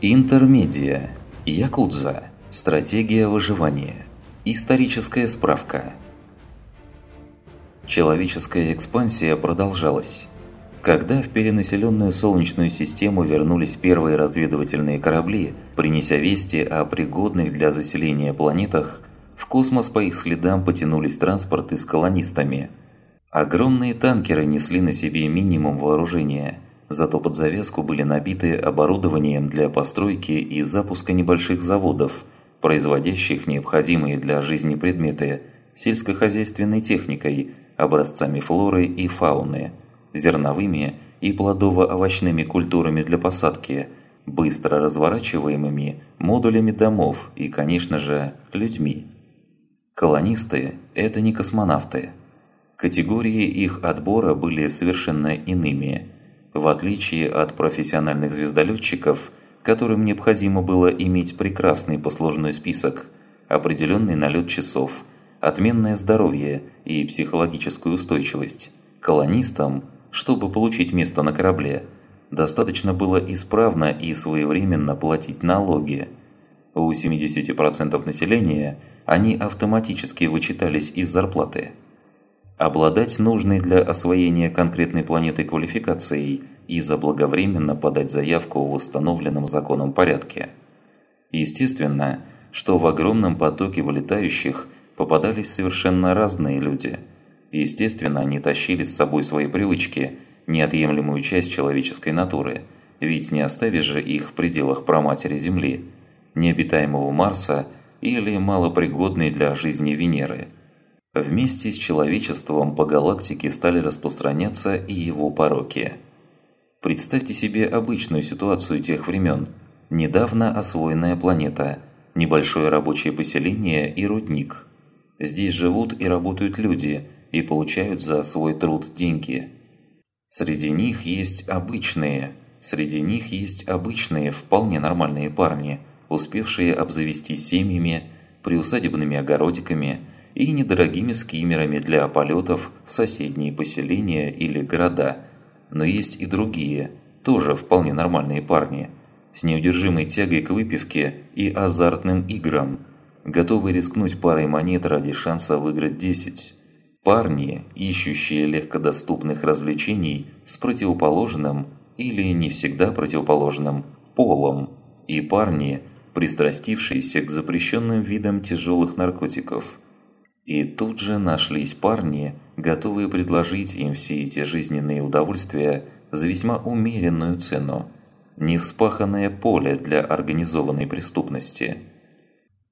Интермедия. Якудза. Стратегия выживания. Историческая справка. Человеческая экспансия продолжалась. Когда в перенаселенную Солнечную систему вернулись первые разведывательные корабли, принеся вести о пригодных для заселения планетах, в космос по их следам потянулись транспорты с колонистами. Огромные танкеры несли на себе минимум вооружения, зато под завязку были набиты оборудованием для постройки и запуска небольших заводов, производящих необходимые для жизни предметы, сельскохозяйственной техникой, образцами флоры и фауны – зерновыми и плодово-овощными культурами для посадки, быстро разворачиваемыми модулями домов и, конечно же, людьми. Колонисты – это не космонавты. Категории их отбора были совершенно иными. В отличие от профессиональных звездолетчиков, которым необходимо было иметь прекрасный послужной список, определенный налет часов, отменное здоровье и психологическую устойчивость, колонистам – чтобы получить место на корабле, достаточно было исправно и своевременно платить налоги. У 70% населения они автоматически вычитались из зарплаты. Обладать нужной для освоения конкретной планеты квалификацией и заблаговременно подать заявку в установленном законом порядке. Естественно, что в огромном потоке вылетающих попадались совершенно разные люди – Естественно, они тащили с собой свои привычки, неотъемлемую часть человеческой натуры, ведь не оставишь же их в пределах проматери Земли, необитаемого Марса или малопригодной для жизни Венеры. Вместе с человечеством по галактике стали распространяться и его пороки. Представьте себе обычную ситуацию тех времен. Недавно освоенная планета, небольшое рабочее поселение и рудник. Здесь живут и работают люди – и получают за свой труд деньги. Среди них есть обычные, среди них есть обычные, вполне нормальные парни, успевшие обзавестись семьями, приусадебными огородиками и недорогими скиммерами для полетов в соседние поселения или города. Но есть и другие, тоже вполне нормальные парни, с неудержимой тягой к выпивке и азартным играм, готовые рискнуть парой монет ради шанса выиграть 10. Парни, ищущие легкодоступных развлечений с противоположным или не всегда противоположным полом, и парни, пристрастившиеся к запрещенным видам тяжелых наркотиков. И тут же нашлись парни, готовые предложить им все эти жизненные удовольствия за весьма умеренную цену. Невспаханное поле для организованной преступности –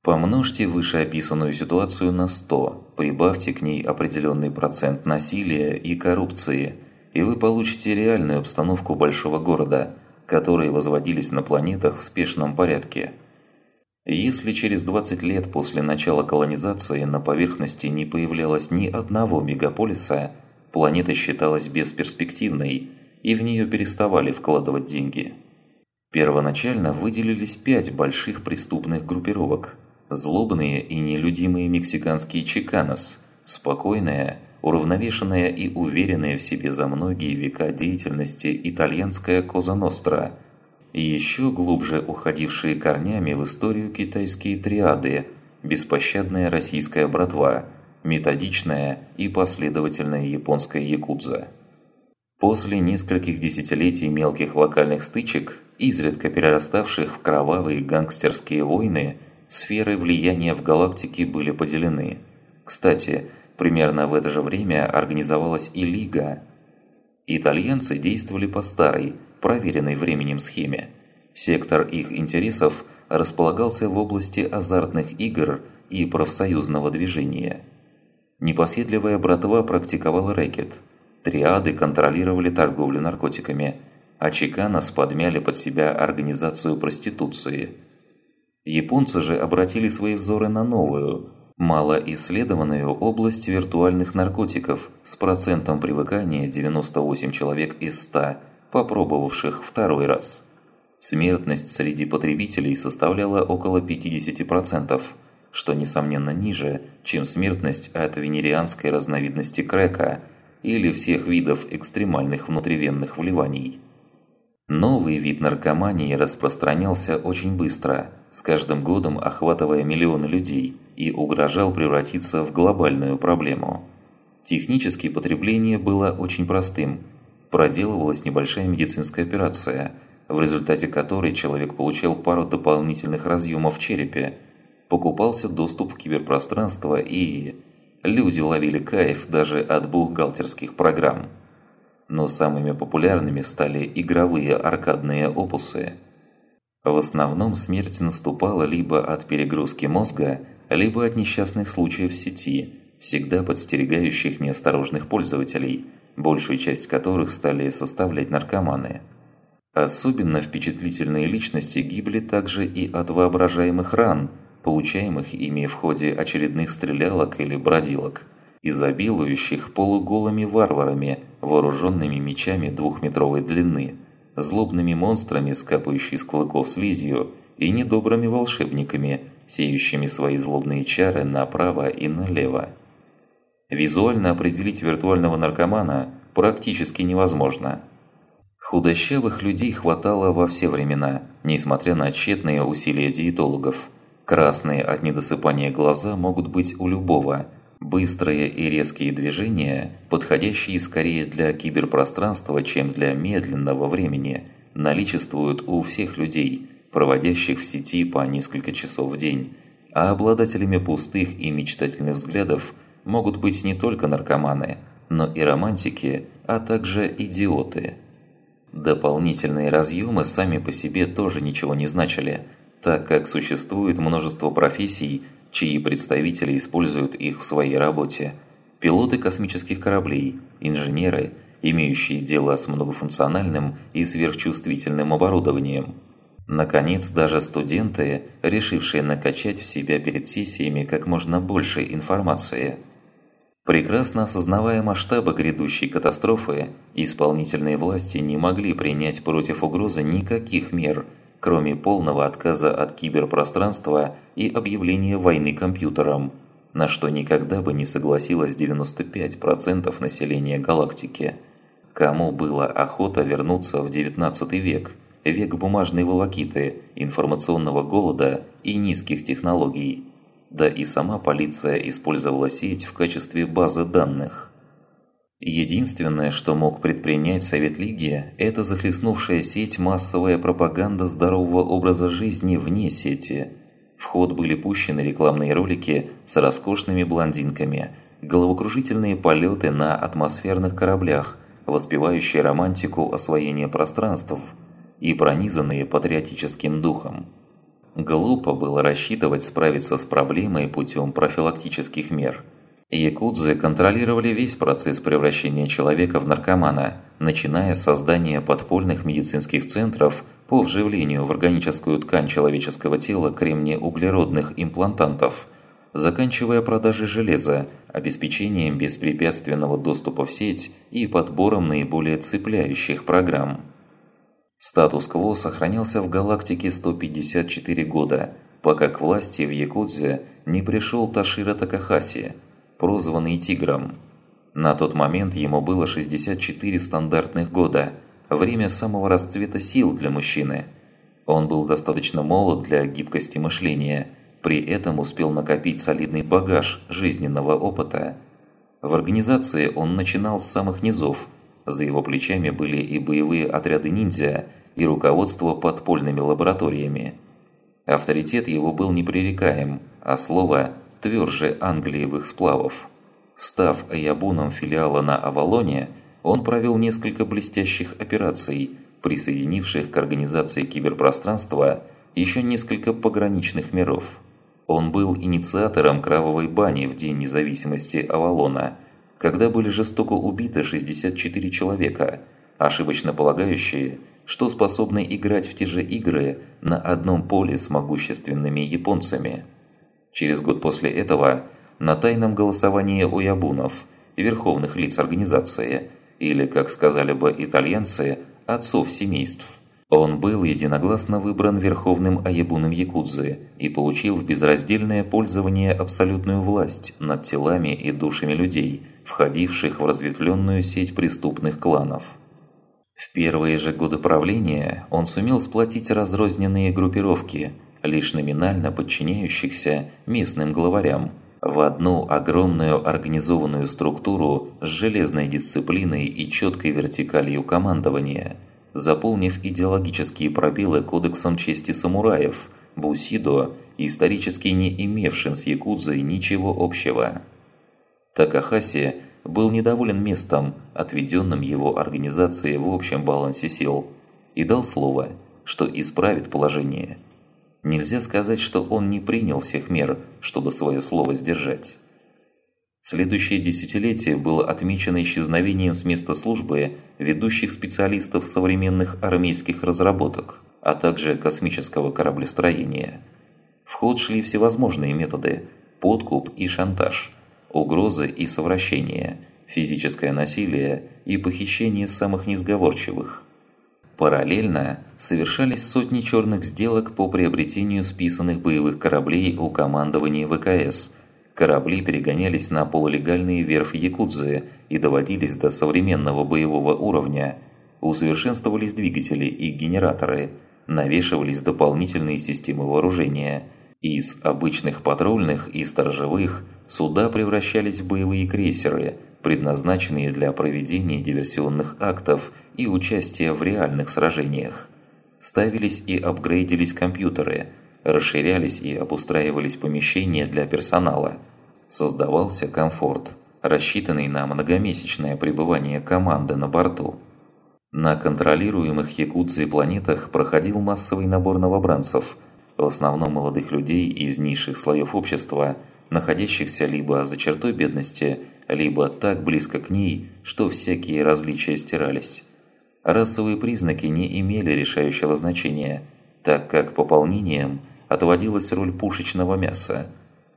Помножьте вышеописанную ситуацию на 100, прибавьте к ней определенный процент насилия и коррупции, и вы получите реальную обстановку большого города, которые возводились на планетах в спешном порядке. Если через 20 лет после начала колонизации на поверхности не появлялось ни одного мегаполиса, планета считалась бесперспективной, и в нее переставали вкладывать деньги. Первоначально выделились пять больших преступных группировок – злобные и нелюдимые мексиканские чиканос, спокойная, уравновешенная и уверенная в себе за многие века деятельности итальянская Коза Ностра, еще глубже уходившие корнями в историю китайские триады, беспощадная российская братва, методичная и последовательная японская якудза. После нескольких десятилетий мелких локальных стычек, изредка перераставших в кровавые гангстерские войны, сферы влияния в галактике были поделены. Кстати, примерно в это же время организовалась и Лига. Итальянцы действовали по старой, проверенной временем схеме. Сектор их интересов располагался в области азартных игр и профсоюзного движения. Непоседливая братва практиковала рэкет. Триады контролировали торговлю наркотиками, а Чиканос подмяли под себя организацию проституции – Японцы же обратили свои взоры на новую, малоисследованную область виртуальных наркотиков с процентом привыкания 98 человек из 100, попробовавших второй раз. Смертность среди потребителей составляла около 50%, что несомненно ниже, чем смертность от венерианской разновидности крека или всех видов экстремальных внутривенных вливаний. Новый вид наркомании распространялся очень быстро, с каждым годом охватывая миллионы людей и угрожал превратиться в глобальную проблему. Технически потребление было очень простым. Проделывалась небольшая медицинская операция, в результате которой человек получал пару дополнительных разъемов в черепе, покупался доступ в киберпространство и... Люди ловили кайф даже от бухгалтерских программ но самыми популярными стали игровые аркадные опусы. В основном смерть наступала либо от перегрузки мозга, либо от несчастных случаев в сети, всегда подстерегающих неосторожных пользователей, большую часть которых стали составлять наркоманы. Особенно впечатлительные личности гибли также и от воображаемых ран, получаемых ими в ходе очередных стрелялок или бродилок – изобилующих полуголыми варварами, вооруженными мечами двухметровой длины, злобными монстрами, скапающими с клыков слизью, и недобрыми волшебниками, сеющими свои злобные чары направо и налево. Визуально определить виртуального наркомана практически невозможно. Худощавых людей хватало во все времена, несмотря на тщетные усилия диетологов. Красные от недосыпания глаза могут быть у любого – Быстрые и резкие движения, подходящие скорее для киберпространства, чем для медленного времени, наличествуют у всех людей, проводящих в сети по несколько часов в день, а обладателями пустых и мечтательных взглядов могут быть не только наркоманы, но и романтики, а также идиоты. Дополнительные разъемы сами по себе тоже ничего не значили, так как существует множество профессий, чьи представители используют их в своей работе. Пилоты космических кораблей, инженеры, имеющие дело с многофункциональным и сверхчувствительным оборудованием. Наконец, даже студенты, решившие накачать в себя перед сессиями как можно больше информации. Прекрасно осознавая масштабы грядущей катастрофы, исполнительные власти не могли принять против угрозы никаких мер – кроме полного отказа от киберпространства и объявления войны компьютерам, на что никогда бы не согласилось 95% населения галактики. Кому было охота вернуться в 19 век, век бумажной волокиты, информационного голода и низких технологий? Да и сама полиция использовала сеть в качестве базы данных – Единственное, что мог предпринять Совет Лиги, это захлестнувшая сеть массовая пропаганда здорового образа жизни вне сети. В ход были пущены рекламные ролики с роскошными блондинками, головокружительные полеты на атмосферных кораблях, воспевающие романтику освоения пространств и пронизанные патриотическим духом. Глупо было рассчитывать справиться с проблемой путем профилактических мер – Якудзы контролировали весь процесс превращения человека в наркомана, начиная с создания подпольных медицинских центров по вживлению в органическую ткань человеческого тела кремнеуглеродных имплантантов, заканчивая продажей железа, обеспечением беспрепятственного доступа в сеть и подбором наиболее цепляющих программ. Статус-кво сохранялся в галактике 154 года, пока к власти в Якудзе не пришел Ташира Такахаси – прозванный «Тигром». На тот момент ему было 64 стандартных года, время самого расцвета сил для мужчины. Он был достаточно молод для гибкости мышления, при этом успел накопить солидный багаж жизненного опыта. В организации он начинал с самых низов, за его плечами были и боевые отряды ниндзя, и руководство подпольными лабораториями. Авторитет его был непререкаем, а слово – тверже англиевых сплавов. Став аябуном филиала на Авалоне, он провел несколько блестящих операций, присоединивших к организации киберпространства еще несколько пограничных миров. Он был инициатором кровавой бани в День независимости Авалона, когда были жестоко убиты 64 человека, ошибочно полагающие, что способны играть в те же игры на одном поле с могущественными японцами – Через год после этого на тайном голосовании уябунов, верховных лиц организации, или, как сказали бы итальянцы, отцов семейств, он был единогласно выбран верховным аябуном Якудзы и получил в безраздельное пользование абсолютную власть над телами и душами людей, входивших в разветвленную сеть преступных кланов. В первые же годы правления он сумел сплотить разрозненные группировки, лишь номинально подчиняющихся местным главарям, в одну огромную организованную структуру с железной дисциплиной и четкой вертикалью командования, заполнив идеологические пробелы кодексом чести самураев, бусидо, исторически не имевшим с якудзой ничего общего. Такахаси был недоволен местом, отведенным его организации в общем балансе сил, и дал слово, что исправит положение. Нельзя сказать, что он не принял всех мер, чтобы свое слово сдержать. Следующее десятилетие было отмечено исчезновением с места службы ведущих специалистов современных армейских разработок, а также космического кораблестроения. В ход шли всевозможные методы – подкуп и шантаж – угрозы и совращение, физическое насилие и похищение самых несговорчивых. Параллельно совершались сотни черных сделок по приобретению списанных боевых кораблей у командования ВКС. Корабли перегонялись на полулегальные верфи Якудзы и доводились до современного боевого уровня. Усовершенствовались двигатели и генераторы, навешивались дополнительные системы вооружения. Из обычных патрульных и сторожевых – суда превращались в боевые крейсеры, предназначенные для проведения диверсионных актов и участия в реальных сражениях. Ставились и апгрейдились компьютеры, расширялись и обустраивались помещения для персонала. Создавался комфорт, рассчитанный на многомесячное пребывание команды на борту. На контролируемых Якутсией планетах проходил массовый набор новобранцев, в основном молодых людей из низших слоев общества – находящихся либо за чертой бедности, либо так близко к ней, что всякие различия стирались. Расовые признаки не имели решающего значения, так как пополнением отводилась роль пушечного мяса.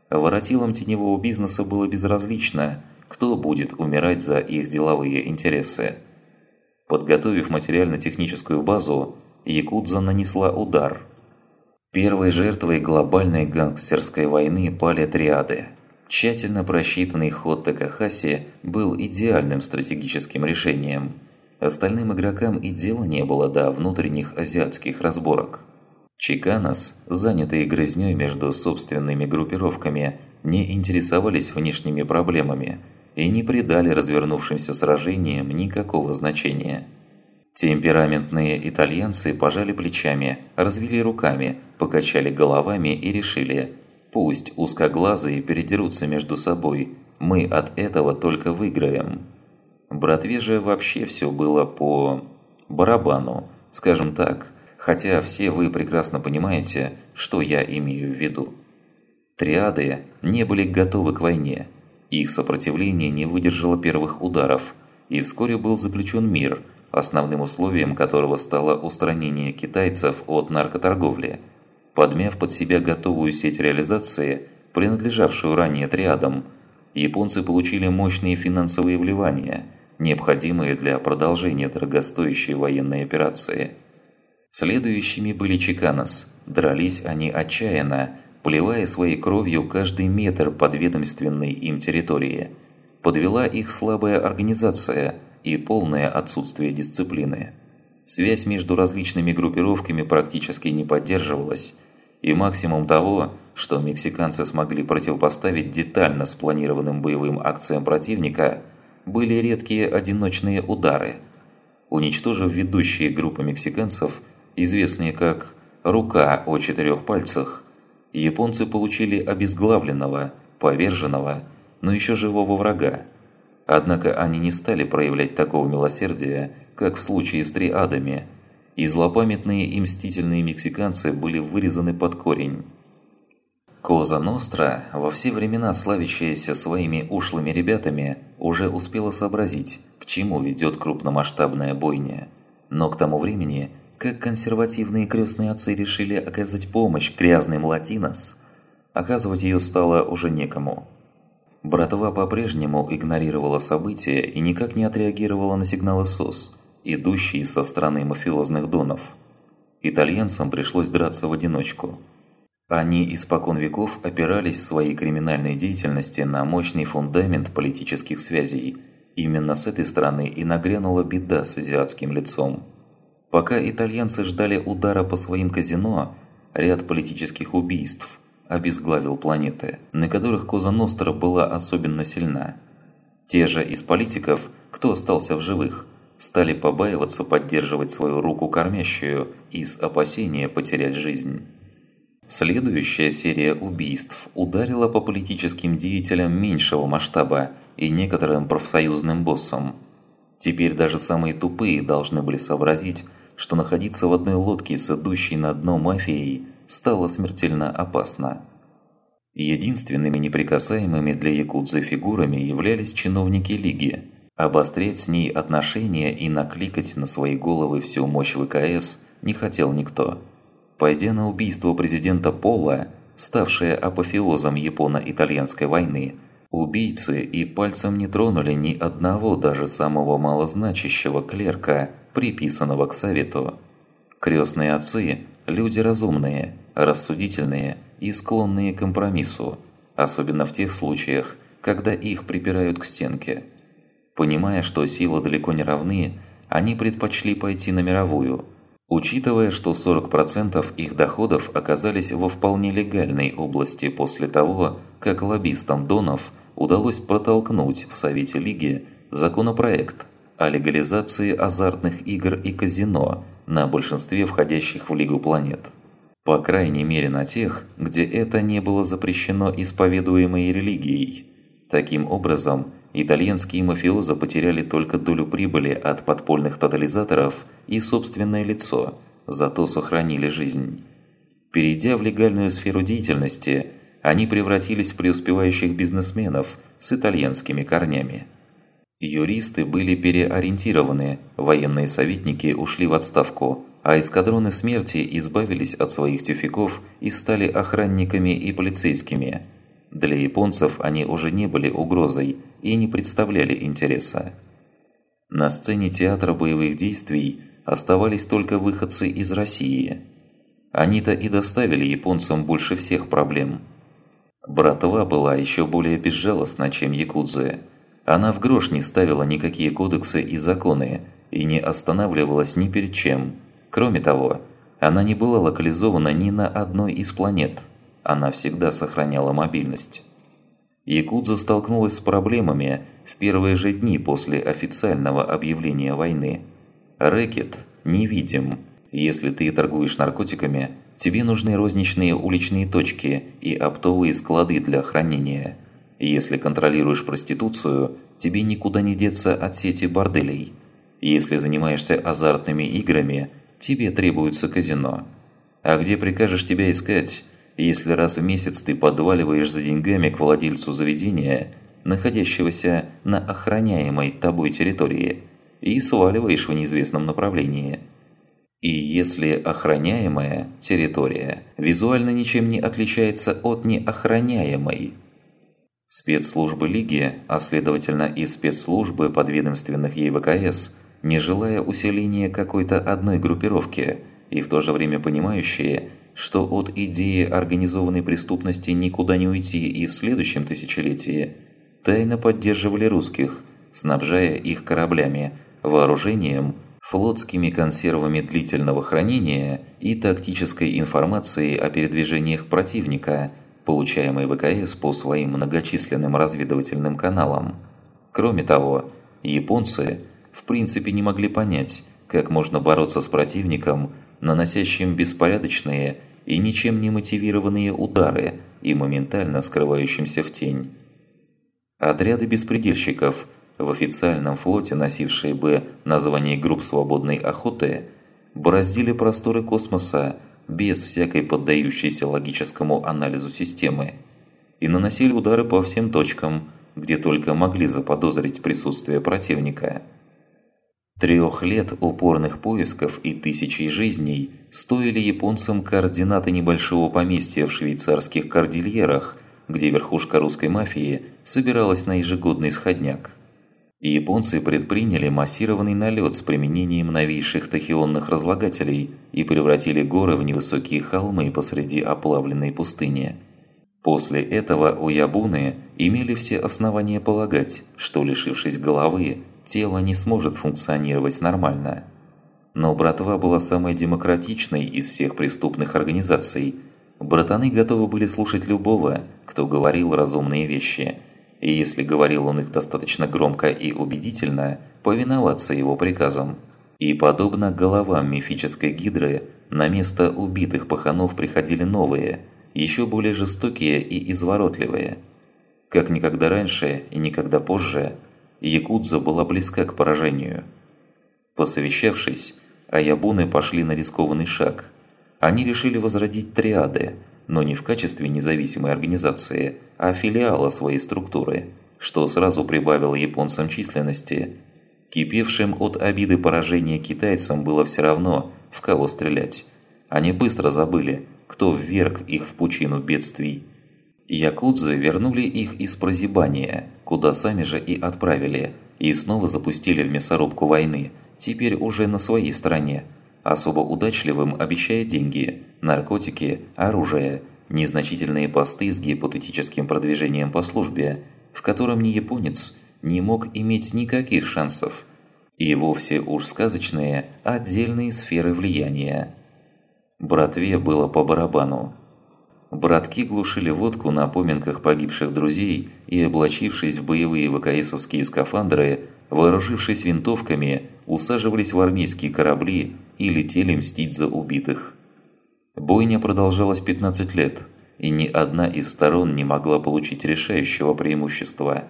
Воротилам теневого бизнеса было безразлично, кто будет умирать за их деловые интересы. Подготовив материально-техническую базу, Якудза нанесла удар – Первой жертвой глобальной гангстерской войны пали триады. Тщательно просчитанный ход Такахаси был идеальным стратегическим решением. Остальным игрокам и дела не было до внутренних азиатских разборок. Чиканос, занятые грызнёй между собственными группировками, не интересовались внешними проблемами и не придали развернувшимся сражениям никакого значения. Темпераментные итальянцы пожали плечами, развели руками, покачали головами и решили «Пусть узкоглазые передерутся между собой, мы от этого только выиграем». Братве же вообще все было по... барабану, скажем так, хотя все вы прекрасно понимаете, что я имею в виду. Триады не были готовы к войне, их сопротивление не выдержало первых ударов, и вскоре был заключен мир – основным условием которого стало устранение китайцев от наркоторговли, подмяв под себя готовую сеть реализации, принадлежавшую ранее триадам, японцы получили мощные финансовые вливания, необходимые для продолжения дорогостоящей военной операции. Следующими были Чиканос. Дрались они отчаянно, поливая своей кровью каждый метр подведомственной им территории. Подвела их слабая организация – и полное отсутствие дисциплины. Связь между различными группировками практически не поддерживалась, и максимум того, что мексиканцы смогли противопоставить детально спланированным боевым акциям противника, были редкие одиночные удары. Уничтожив ведущие группы мексиканцев, известные как «рука о четырех пальцах», японцы получили обезглавленного, поверженного, но еще живого врага. Однако они не стали проявлять такого милосердия, как в случае с триадами, и злопамятные и мстительные мексиканцы были вырезаны под корень. Коза Ностра, во все времена славящаяся своими ушлыми ребятами, уже успела сообразить, к чему ведет крупномасштабная бойня. Но к тому времени, как консервативные крестные отцы решили оказать помощь грязным латинос, оказывать ее стало уже некому – Братва по-прежнему игнорировала события и никак не отреагировала на сигналы СОС, идущие со стороны мафиозных донов. Итальянцам пришлось драться в одиночку. Они испокон веков опирались в своей криминальной деятельности на мощный фундамент политических связей Именно с этой стороны и нагрянула беда с азиатским лицом. Пока итальянцы ждали удара по своим казино, ряд политических убийств обезглавил планеты, на которых Коза Ностра была особенно сильна. Те же из политиков, кто остался в живых, стали побаиваться поддерживать свою руку кормящую из опасения потерять жизнь. Следующая серия убийств ударила по политическим деятелям меньшего масштаба и некоторым профсоюзным боссам. Теперь даже самые тупые должны были сообразить, что находиться в одной лодке с идущей на дно мафией стало смертельно опасно. Единственными неприкасаемыми для якудзы фигурами являлись чиновники Лиги. Обострять с ней отношения и накликать на свои головы всю мощь ВКС не хотел никто. Пойдя на убийство президента Пола, ставшее апофеозом Японо-Итальянской войны, убийцы и пальцем не тронули ни одного даже самого малозначащего клерка, приписанного к совету. Крестные отцы – люди разумные, рассудительные и склонные к компромиссу, особенно в тех случаях, когда их припирают к стенке. Понимая, что силы далеко не равны, они предпочли пойти на мировую, учитывая, что 40% их доходов оказались во вполне легальной области после того, как лоббистам Донов удалось протолкнуть в Совете Лиги законопроект о легализации азартных игр и казино на большинстве входящих в Лигу планет. По крайней мере на тех, где это не было запрещено исповедуемой религией. Таким образом, итальянские мафиозы потеряли только долю прибыли от подпольных тотализаторов и собственное лицо, зато сохранили жизнь. Перейдя в легальную сферу деятельности, они превратились в преуспевающих бизнесменов с итальянскими корнями. Юристы были переориентированы, военные советники ушли в отставку, а эскадроны смерти избавились от своих тюфяков и стали охранниками и полицейскими. Для японцев они уже не были угрозой и не представляли интереса. На сцене театра боевых действий оставались только выходцы из России. Они-то и доставили японцам больше всех проблем. Братва была еще более безжалостна, чем якудзы – она в грош не ставила никакие кодексы и законы и не останавливалась ни перед чем. Кроме того, она не была локализована ни на одной из планет. Она всегда сохраняла мобильность. Якудза столкнулась с проблемами в первые же дни после официального объявления войны. Рэкет невидим. Если ты торгуешь наркотиками, тебе нужны розничные уличные точки и оптовые склады для хранения – если контролируешь проституцию, тебе никуда не деться от сети борделей. Если занимаешься азартными играми, тебе требуется казино. А где прикажешь тебя искать, если раз в месяц ты подваливаешь за деньгами к владельцу заведения, находящегося на охраняемой тобой территории, и сваливаешь в неизвестном направлении? И если охраняемая территория визуально ничем не отличается от неохраняемой – Спецслужбы Лиги, а следовательно и спецслужбы подведомственных ей ВКС, не желая усиления какой-то одной группировки и в то же время понимающие, что от идеи организованной преступности никуда не уйти и в следующем тысячелетии, тайно поддерживали русских, снабжая их кораблями, вооружением, флотскими консервами длительного хранения и тактической информацией о передвижениях противника – получаемой ВКС по своим многочисленным разведывательным каналам. Кроме того, японцы в принципе не могли понять, как можно бороться с противником, наносящим беспорядочные и ничем не мотивированные удары и моментально скрывающимся в тень. Отряды беспредельщиков, в официальном флоте носившие бы название групп свободной охоты, бороздили просторы космоса без всякой поддающейся логическому анализу системы, и наносили удары по всем точкам, где только могли заподозрить присутствие противника. Трех лет упорных поисков и тысячи жизней стоили японцам координаты небольшого поместья в швейцарских кордильерах, где верхушка русской мафии собиралась на ежегодный сходняк японцы предприняли массированный налет с применением новейших тахионных разлагателей и превратили горы в невысокие холмы посреди оплавленной пустыни. После этого у Ябуны имели все основания полагать, что лишившись головы, тело не сможет функционировать нормально. Но братва была самой демократичной из всех преступных организаций. Братаны готовы были слушать любого, кто говорил разумные вещи, и если говорил он их достаточно громко и убедительно, повиноваться его приказам. И подобно головам мифической гидры, на место убитых паханов приходили новые – еще более жестокие и изворотливые. Как никогда раньше и никогда позже, Якудза была близка к поражению. Посовещавшись, Аябуны пошли на рискованный шаг. Они решили возродить триады, но не в качестве независимой организации, а филиала своей структуры, что сразу прибавило японцам численности. Кипевшим от обиды поражения китайцам было все равно, в кого стрелять. Они быстро забыли, кто вверг их в пучину бедствий. Якудзы вернули их из прозябания, куда сами же и отправили, и снова запустили в мясорубку войны, теперь уже на своей стороне, особо удачливым обещая деньги, наркотики, оружие, незначительные посты с гипотетическим продвижением по службе, в котором ни японец не мог иметь никаких шансов, и вовсе уж сказочные отдельные сферы влияния. Братве было по барабану. Братки глушили водку на поминках погибших друзей и, облачившись в боевые ВКСовские скафандры, вооружившись винтовками, усаживались в армейские корабли и летели мстить за убитых. Бойня продолжалась 15 лет, и ни одна из сторон не могла получить решающего преимущества.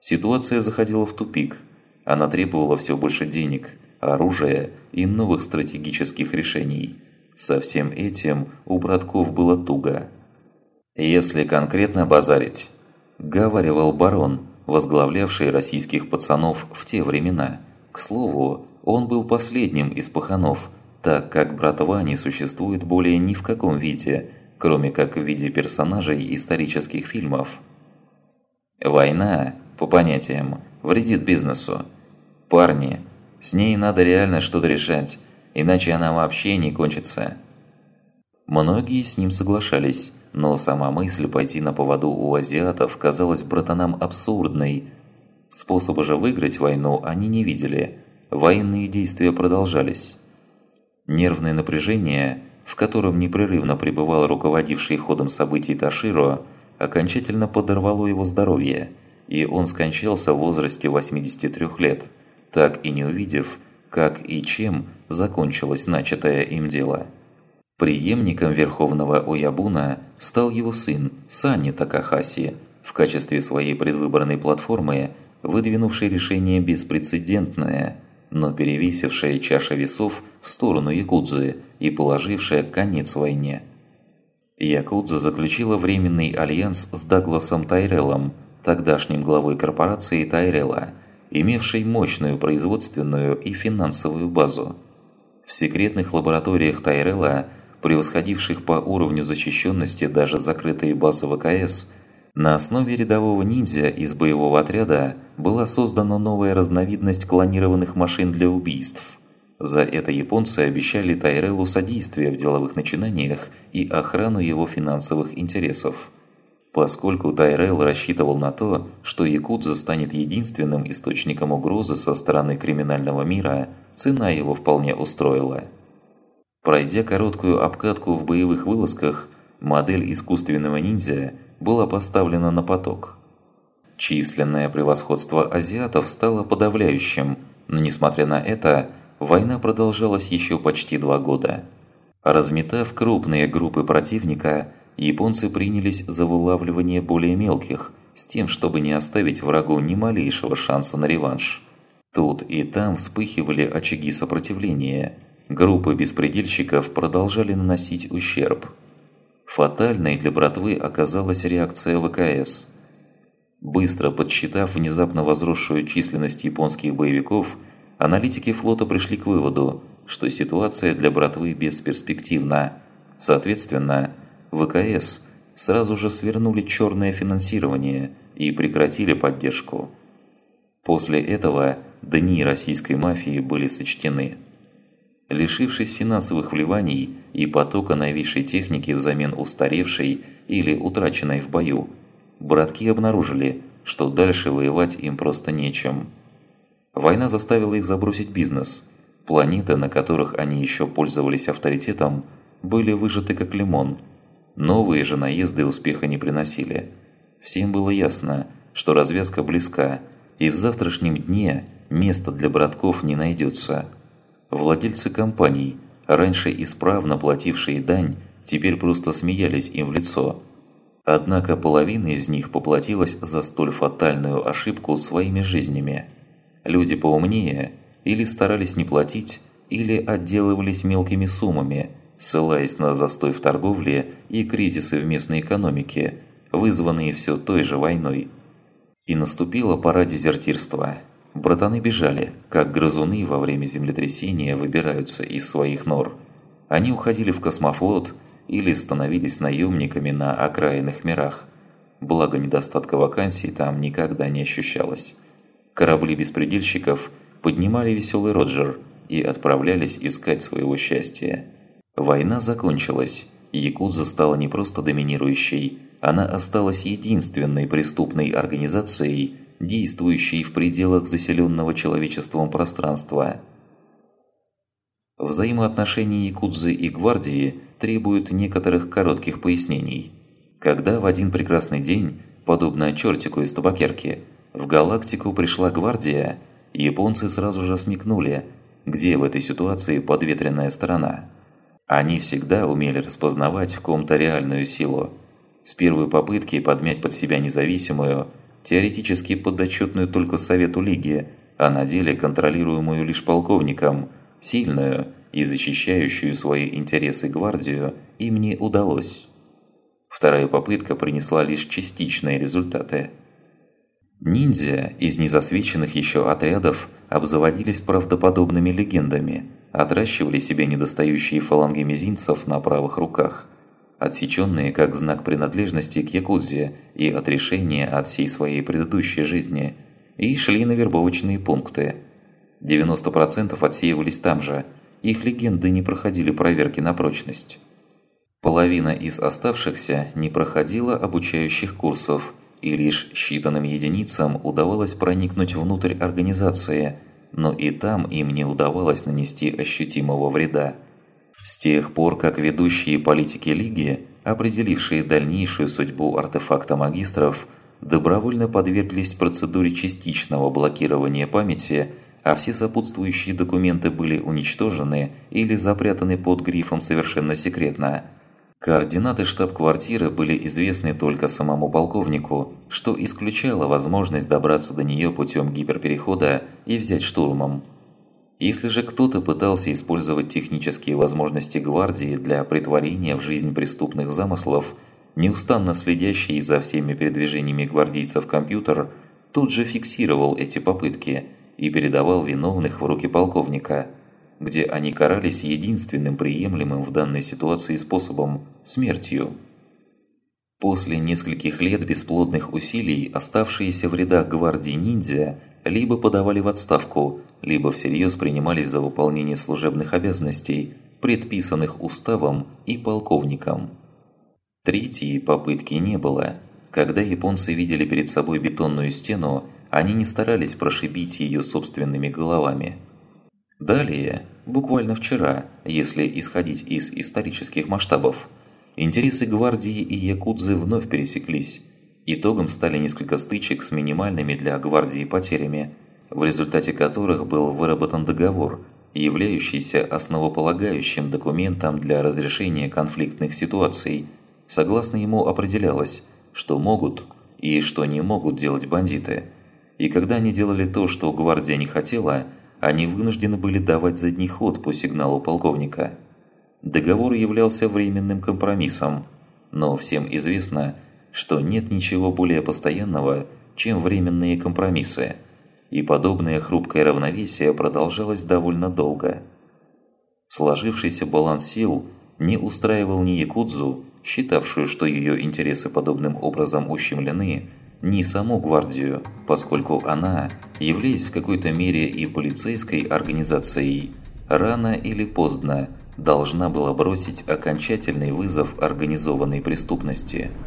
Ситуация заходила в тупик. Она требовала все больше денег, оружия и новых стратегических решений – со всем этим у братков было туго. «Если конкретно базарить», – говаривал барон, возглавлявший российских пацанов в те времена. К слову, он был последним из паханов, так как братва не существует более ни в каком виде, кроме как в виде персонажей исторических фильмов. Война, по понятиям, вредит бизнесу. Парни, с ней надо реально что-то решать, иначе она вообще не кончится. Многие с ним соглашались, но сама мысль пойти на поводу у азиатов казалась братанам абсурдной. Способа же выиграть войну они не видели, военные действия продолжались. Нервное напряжение, в котором непрерывно пребывал руководивший ходом событий Таширо, окончательно подорвало его здоровье, и он скончался в возрасте 83 лет, так и не увидев, как и чем закончилось начатое им дело. Приемником Верховного Уябуна стал его сын Сани Такахаси, в качестве своей предвыборной платформы, выдвинувший решение беспрецедентное, но перевесившее чаша весов в сторону Якудзы и положившее конец войне. Якудза заключила временный альянс с Дагласом Тайреллом, тогдашним главой корпорации Тайрелла – имевшей мощную производственную и финансовую базу. В секретных лабораториях Тайрелла, превосходивших по уровню защищенности даже закрытые базы ВКС, на основе рядового ниндзя из боевого отряда была создана новая разновидность клонированных машин для убийств. За это японцы обещали Тайреллу содействие в деловых начинаниях и охрану его финансовых интересов поскольку Тайрелл рассчитывал на то, что Якудза станет единственным источником угрозы со стороны криминального мира, цена его вполне устроила. Пройдя короткую обкатку в боевых вылазках, модель искусственного ниндзя была поставлена на поток. Численное превосходство азиатов стало подавляющим, но несмотря на это, война продолжалась еще почти два года. Разметав крупные группы противника, японцы принялись за вылавливание более мелких, с тем, чтобы не оставить врагу ни малейшего шанса на реванш. Тут и там вспыхивали очаги сопротивления. Группы беспредельщиков продолжали наносить ущерб. Фатальной для братвы оказалась реакция ВКС. Быстро подсчитав внезапно возросшую численность японских боевиков, аналитики флота пришли к выводу, что ситуация для братвы бесперспективна. Соответственно, ВКС сразу же свернули черное финансирование и прекратили Лишившись финансовых вливаний и потока новейшей техники взамен устаревшей или утраченной в бою, братки обнаружили, что дальше воевать им просто нечем. Война заставила их забросить бизнес. Планеты, на которых они еще пользовались авторитетом, были выжаты как лимон. Новые же наезды успеха не приносили. Всем было ясно, что развязка близка, и в завтрашнем дне места для братков не найдется. Владельцы компаний, раньше исправно платившие дань, теперь просто смеялись им в лицо. Однако половина из них поплатилась за столь фатальную ошибку своими жизнями. Люди поумнее или старались не платить, или отделывались мелкими суммами, ссылаясь на застой в торговле и кризисы в местной экономике, вызванные все той же войной. И наступила пора дезертирства. Братаны бежали, как грызуны во время землетрясения выбираются из своих нор. Они уходили в космофлот или становились наемниками на окраинных мирах. Благо недостатка вакансий там никогда не ощущалось. Корабли беспредельщиков поднимали веселый Роджер и отправлялись искать своего счастья. Война закончилась, Якудза стала не просто доминирующей, она осталась единственной преступной организацией, действующей в пределах заселенного человечеством пространства. Взаимоотношения Якудзы и Гвардии требуют некоторых коротких пояснений. Когда в один прекрасный день, подобно чертику из табакерки, в галактику пришла Гвардия, японцы сразу же смекнули, где в этой ситуации подветренная сторона. Они всегда умели распознавать в ком-то реальную силу – с первой попытки подмять под себя независимую, теоретически подотчетную только Совету Лиги, а на деле контролируемую лишь полковником, сильную и защищающую свои интересы гвардию им не удалось. Вторая попытка принесла лишь частичные результаты. Ниндзя из незасвеченных еще отрядов обзаводились правдоподобными легендами, отращивали себе недостающие фаланги мизинцев на правых руках – отсеченные как знак принадлежности к Якудзе и отрешения от всей своей предыдущей жизни, и шли на вербовочные пункты. 90% отсеивались там же, их легенды не проходили проверки на прочность. Половина из оставшихся не проходила обучающих курсов, и лишь считанным единицам удавалось проникнуть внутрь организации, но и там им не удавалось нанести ощутимого вреда. С тех пор, как ведущие политики Лиги, определившие дальнейшую судьбу артефакта магистров, добровольно подверглись процедуре частичного блокирования памяти, а все сопутствующие документы были уничтожены или запрятаны под грифом «совершенно секретно». Координаты штаб-квартиры были известны только самому полковнику, что исключало возможность добраться до нее путем гиперперехода и взять штурмом. Если же кто-то пытался использовать технические возможности гвардии для притворения в жизнь преступных замыслов, неустанно следящий за всеми передвижениями гвардейцев компьютер тут же фиксировал эти попытки и передавал виновных в руки полковника, где они карались единственным приемлемым в данной ситуации способом – смертью. После нескольких лет бесплодных усилий оставшиеся в рядах гвардии ниндзя либо подавали в отставку, либо всерьез принимались за выполнение служебных обязанностей, предписанных уставом и полковником. Третьей попытки не было. Когда японцы видели перед собой бетонную стену, они не старались прошибить ее собственными головами. Далее, буквально вчера, если исходить из исторических масштабов, интересы гвардии и якудзы вновь пересеклись. Итогом стали несколько стычек с минимальными для гвардии потерями – в результате которых был выработан договор, являющийся основополагающим документом для разрешения конфликтных ситуаций. Согласно ему определялось, что могут и что не могут делать бандиты. И когда они делали то, что гвардия не хотела, они вынуждены были давать задний ход по сигналу полковника. Договор являлся временным компромиссом, но всем известно, что нет ничего более постоянного, чем временные компромиссы и подобное хрупкое равновесие продолжалось довольно долго. Сложившийся баланс сил не устраивал ни Якудзу, считавшую, что ее интересы подобным образом ущемлены, ни саму гвардию, поскольку она, являясь в какой-то мере и полицейской организацией, рано или поздно должна была бросить окончательный вызов организованной преступности –